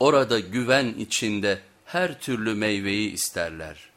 Orada güven içinde her türlü meyveyi isterler.